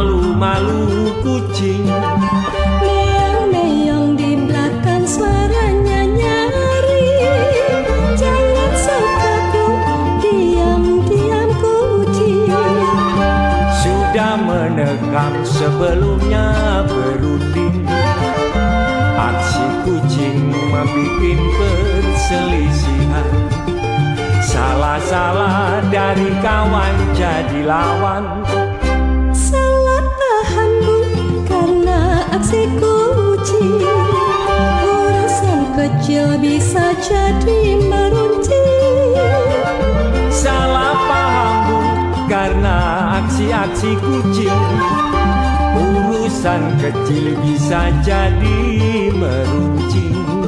malu-malu kucing. Meong-meong di belakang suaranya nyari. Jangan sukaku diam-diam kucing. Sudah menekam sebelumnya berunding Aksi kucing membuat perselisihan. Salah-salah dari kawan jadi lawan bisa jadi meruncing Salah paham bu karena aksi-aksi kucing. Urusan kecil bisa jadi meruncing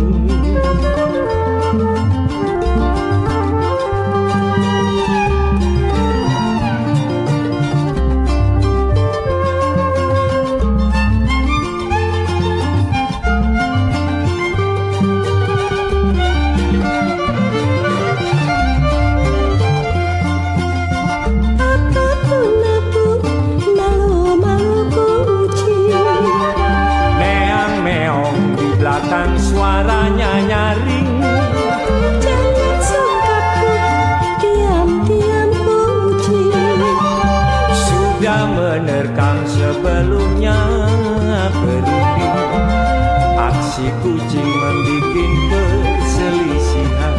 kucing membuat perselisihan.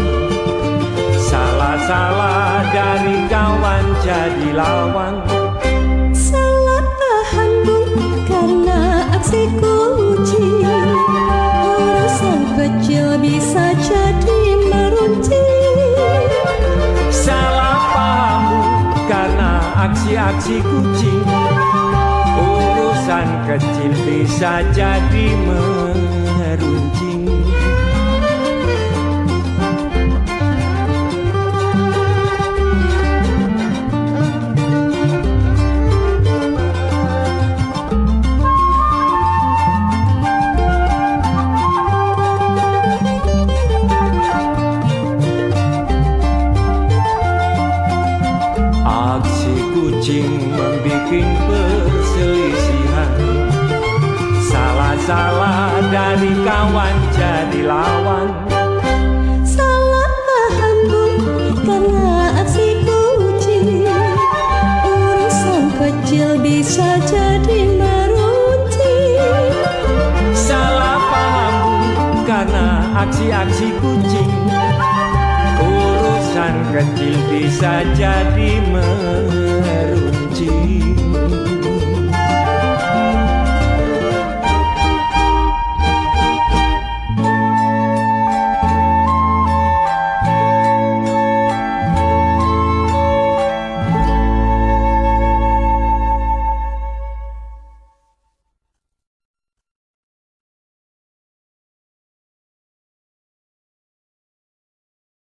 Salah-salah dari kawan jadi lawan Salah paham bu karena aksi kucing Urusan kecil bisa jadi meruncing Salah paham Bu, karena aksi-aksi kucing Urusan kecil bisa jadi meruncing Aksi kucing membuat Salah-salah dari kawan jadi lawan. Salah paham bu karena aksi kucing. Urusan kecil bisa jadi meruncing Salah paham Bu, karena aksi-aksi kucing. Urusan kecil bisa jadi meruncing